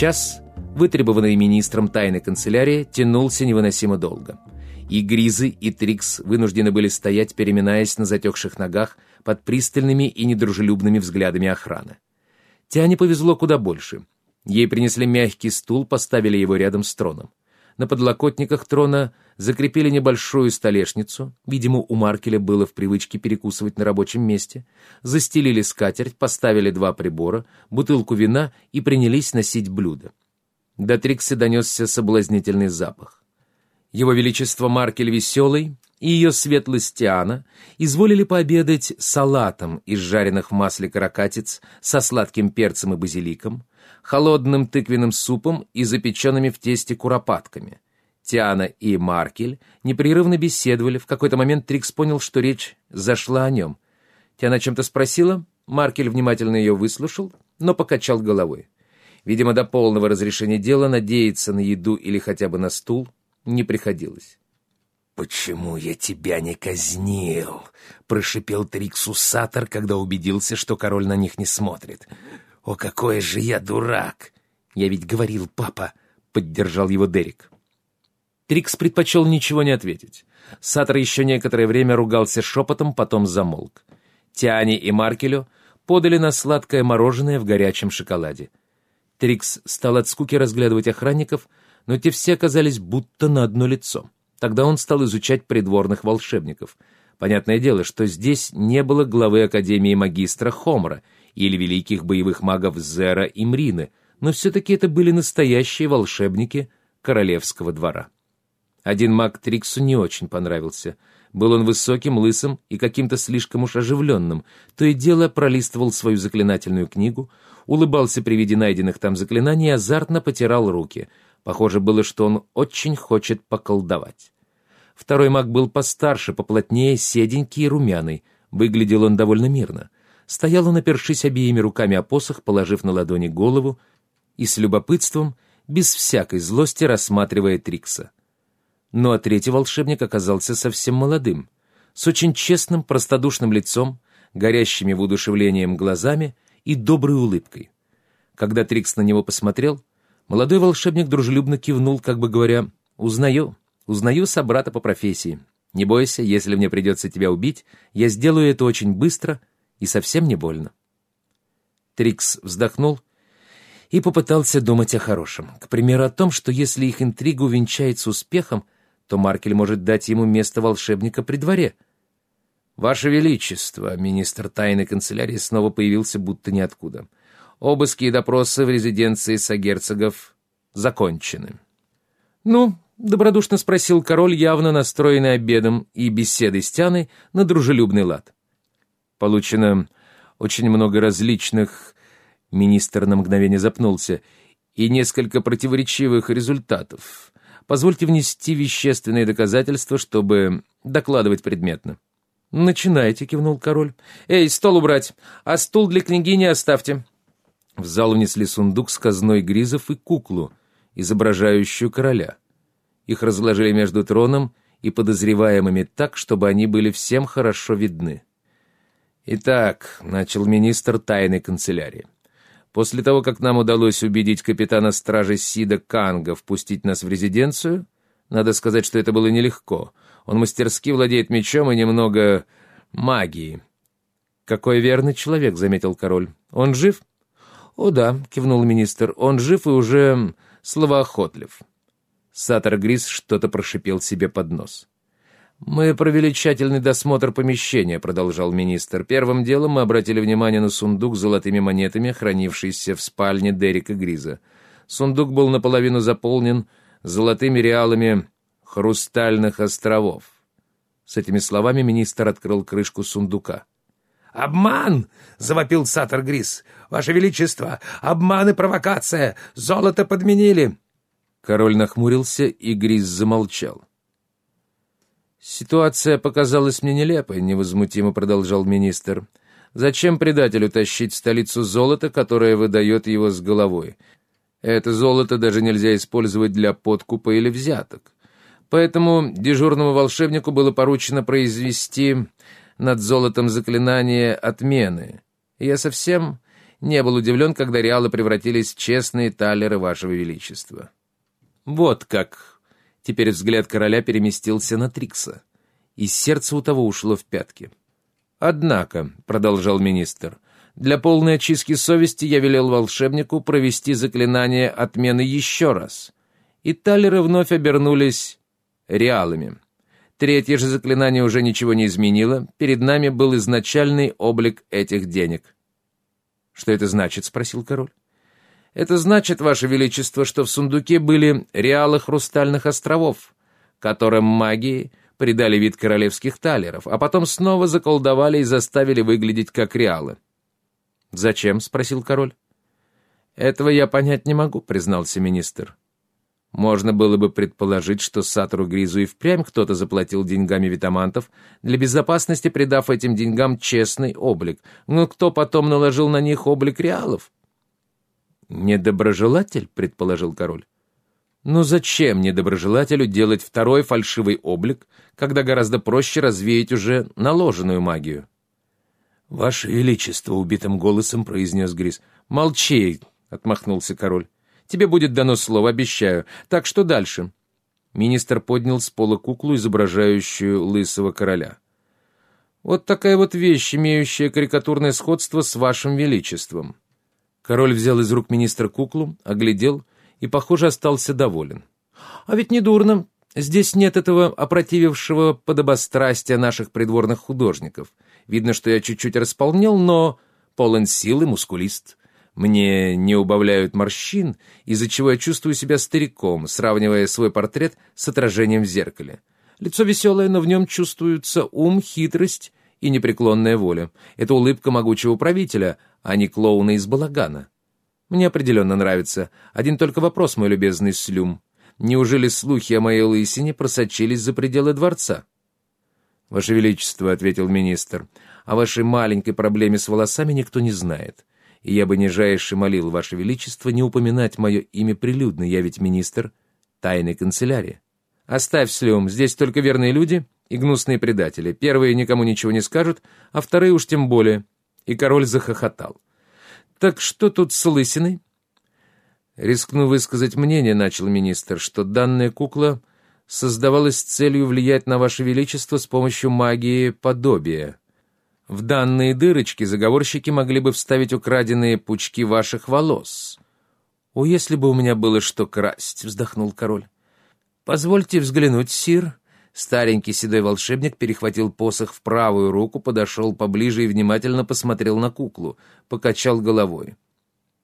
Час, вытребованный министром тайной канцелярии, тянулся невыносимо долго. И Гризы, и Трикс вынуждены были стоять, переминаясь на затекших ногах под пристальными и недружелюбными взглядами охраны. Тиане повезло куда больше. Ей принесли мягкий стул, поставили его рядом с троном. На подлокотниках трона закрепили небольшую столешницу, видимо, у Маркеля было в привычке перекусывать на рабочем месте, застелили скатерть, поставили два прибора, бутылку вина и принялись носить блюда. До Трикси донесся соблазнительный запах. Его Величество Маркель Веселый и ее светлость Тиана изволили пообедать салатом из жареных в масле каракатиц со сладким перцем и базиликом, холодным тыквенным супом и запеченными в тесте куропатками. Тиана и Маркель непрерывно беседовали. В какой-то момент Трикс понял, что речь зашла о нем. Тиана чем-то спросила, Маркель внимательно ее выслушал, но покачал головой. Видимо, до полного разрешения дела надеяться на еду или хотя бы на стул не приходилось. «Почему я тебя не казнил?» — прошипел Триксу Сатор, когда убедился, что король на них не смотрит. «О, какой же я дурак!» «Я ведь говорил, папа!» — поддержал его Дерек. Трикс предпочел ничего не ответить. Сатор еще некоторое время ругался шепотом, потом замолк. Тиане и Маркелю подали на сладкое мороженое в горячем шоколаде. Трикс стал от скуки разглядывать охранников, но те все оказались будто на одно лицо. Тогда он стал изучать придворных волшебников. Понятное дело, что здесь не было главы Академии магистра Хомра — или великих боевых магов Зера и Мрины, но все-таки это были настоящие волшебники королевского двора. Один маг Триксу не очень понравился. Был он высоким, лысым и каким-то слишком уж оживленным. То и дело пролистывал свою заклинательную книгу, улыбался при виде найденных там заклинаний и азартно потирал руки. Похоже было, что он очень хочет поколдовать. Второй маг был постарше, поплотнее, седенький и румяный. Выглядел он довольно мирно. Стоял он, опершись обеими руками о посох, положив на ладони голову, и с любопытством, без всякой злости, рассматривая Трикса. Ну а третий волшебник оказался совсем молодым, с очень честным, простодушным лицом, горящими воодушевлением глазами и доброй улыбкой. Когда Трикс на него посмотрел, молодой волшебник дружелюбно кивнул, как бы говоря, «Узнаю, узнаю собрата по профессии. Не бойся, если мне придется тебя убить, я сделаю это очень быстро и совсем не больно. Трикс вздохнул и попытался думать о хорошем. К примеру, о том, что если их интрига увенчается успехом, то Маркель может дать ему место волшебника при дворе. «Ваше Величество!» — министр тайной канцелярии снова появился будто ниоткуда. «Обыски и допросы в резиденции сагерцогов закончены». «Ну?» — добродушно спросил король, явно настроенный обедом и беседой с Тяной на дружелюбный лад. Получено очень много различных... Министр на мгновение запнулся. И несколько противоречивых результатов. Позвольте внести вещественные доказательства, чтобы докладывать предметно. «Начинайте», — кивнул король. «Эй, стол убрать, а стул для княгини оставьте». В зал внесли сундук с казной гризов и куклу, изображающую короля. Их разложили между троном и подозреваемыми так, чтобы они были всем хорошо видны. «Итак», — начал министр тайной канцелярии, «после того, как нам удалось убедить капитана стражи Сида Канга впустить нас в резиденцию, надо сказать, что это было нелегко. Он мастерски владеет мечом и немного магии». «Какой верный человек», — заметил король. «Он жив?» «О да», — кивнул министр, — «он жив и уже словоохотлив». Сатор Грис что-то прошипел себе под нос. «Мы провели тщательный досмотр помещения», — продолжал министр. «Первым делом мы обратили внимание на сундук с золотыми монетами, хранившийся в спальне Дерека Гриза. Сундук был наполовину заполнен золотыми реалами хрустальных островов». С этими словами министр открыл крышку сундука. «Обман!» — завопил Сатор Гриз. «Ваше Величество! Обман и провокация! Золото подменили!» Король нахмурился, и Гриз замолчал. «Ситуация показалась мне нелепой», — невозмутимо продолжал министр. «Зачем предателю тащить в столицу золото, которое выдает его с головой? Это золото даже нельзя использовать для подкупа или взяток. Поэтому дежурному волшебнику было поручено произвести над золотом заклинание отмены. Я совсем не был удивлен, когда реалы превратились в честные талеры вашего величества. Вот как. Теперь взгляд короля переместился на Трикса, и сердце у того ушло в пятки. «Однако», — продолжал министр, — «для полной очистки совести я велел волшебнику провести заклинание отмены еще раз». И талеры вновь обернулись реалами. Третье же заклинание уже ничего не изменило, перед нами был изначальный облик этих денег. «Что это значит?» — спросил король. «Это значит, Ваше Величество, что в сундуке были реалы хрустальных островов, которым магии придали вид королевских талеров, а потом снова заколдовали и заставили выглядеть как реалы». «Зачем?» — спросил король. «Этого я понять не могу», — признался министр. Можно было бы предположить, что Сатору Гризу и впрямь кто-то заплатил деньгами витамантов, для безопасности придав этим деньгам честный облик. Но кто потом наложил на них облик реалов? «Недоброжелатель», — предположил король. «Ну зачем недоброжелателю делать второй фальшивый облик, когда гораздо проще развеять уже наложенную магию?» «Ваше Величество», — убитым голосом произнес Гриз. «Молчи», — отмахнулся король. Тебе будет дано слово, обещаю. Так что дальше?» Министр поднял с пола куклу, изображающую лысого короля. «Вот такая вот вещь, имеющая карикатурное сходство с вашим величеством». Король взял из рук министра куклу, оглядел и, похоже, остался доволен. «А ведь не дурно. Здесь нет этого опротивившего подобострастия наших придворных художников. Видно, что я чуть-чуть располнел, но полон силы, мускулист. Мне не убавляют морщин, из-за чего я чувствую себя стариком, сравнивая свой портрет с отражением в зеркале. Лицо веселое, но в нем чувствуются ум, хитрость и непреклонная воля. Это улыбка могучего правителя, а не клоуна из балагана. Мне определенно нравится. Один только вопрос, мой любезный Слюм. Неужели слухи о моей лысине просочились за пределы дворца? «Ваше Величество», — ответил министр, — «о вашей маленькой проблеме с волосами никто не знает и я бы нижайше молил, Ваше Величество, не упоминать мое имя прилюдно, я ведь министр тайной канцелярии. Оставь слюм, здесь только верные люди и гнусные предатели. Первые никому ничего не скажут, а вторые уж тем более. И король захохотал. Так что тут с лысиной? Рискну высказать мнение, начал министр, что данная кукла создавалась с целью влиять на Ваше Величество с помощью магии подобия. В данные дырочки заговорщики могли бы вставить украденные пучки ваших волос. «О, если бы у меня было что красть!» — вздохнул король. «Позвольте взглянуть, сир». Старенький седой волшебник перехватил посох в правую руку, подошел поближе и внимательно посмотрел на куклу, покачал головой.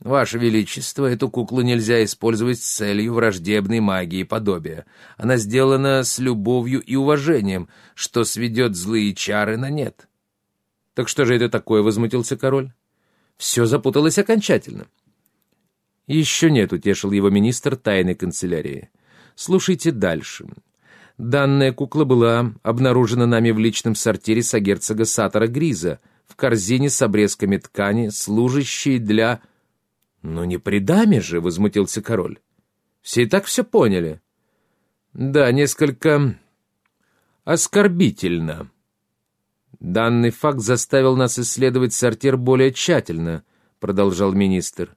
«Ваше Величество, эту куклу нельзя использовать с целью враждебной магии подобия. Она сделана с любовью и уважением, что сведет злые чары на нет». «Так что же это такое?» — возмутился король. «Все запуталось окончательно». «Еще нет», — утешил его министр тайной канцелярии. «Слушайте дальше. Данная кукла была обнаружена нами в личном сортире сагерцога Сатора Гриза в корзине с обрезками ткани, служащей для...» «Ну не при даме же!» — возмутился король. «Все и так все поняли». «Да, несколько оскорбительно», «Данный факт заставил нас исследовать сортир более тщательно», — продолжал министр.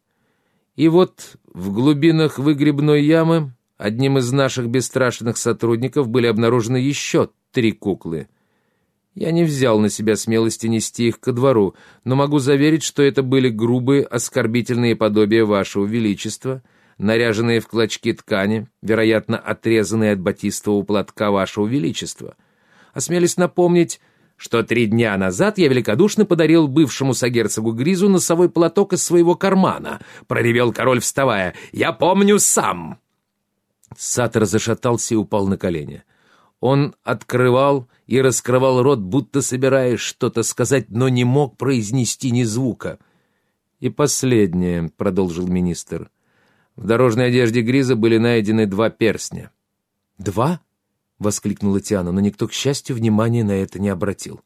«И вот в глубинах выгребной ямы одним из наших бесстрашных сотрудников были обнаружены еще три куклы. Я не взял на себя смелости нести их ко двору, но могу заверить, что это были грубые, оскорбительные подобия вашего величества, наряженные в клочки ткани, вероятно, отрезанные от батистового платка вашего величества. Осмелись напомнить что три дня назад я великодушно подарил бывшему сагерцогу Гризу носовой платок из своего кармана, проревел король, вставая. «Я помню сам!» Сатор зашатался и упал на колени. Он открывал и раскрывал рот, будто собираясь что-то сказать, но не мог произнести ни звука. «И последнее», — продолжил министр. «В дорожной одежде Гриза были найдены два перстня». «Два?» — воскликнула Тиана, но никто, к счастью, внимания на это не обратил.